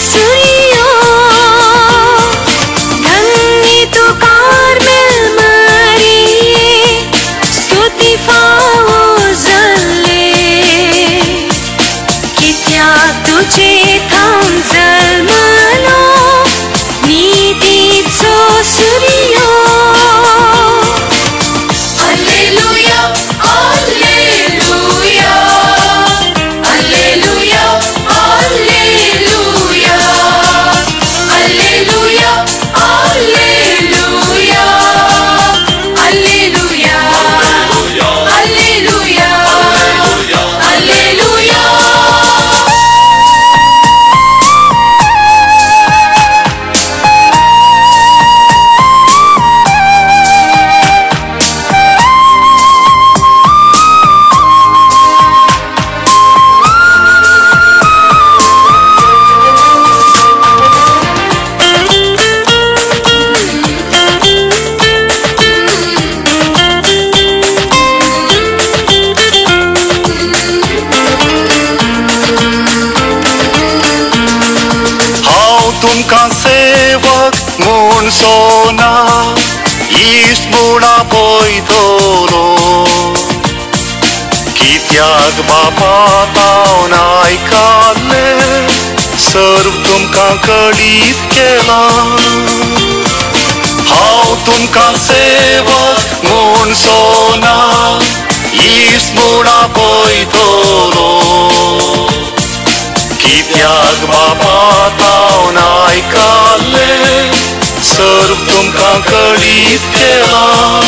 する तुमकां सेवक म्हूण सोना इश्ट म्हणा पयतलो कित्याक बापा तावन आयकाल्ले सर्व तुमकां कळीत केला। हांव तुमकां सेवक म्हूण सोना इश्ट म्हणा पयतलो सर्व तुमकां कळीत केला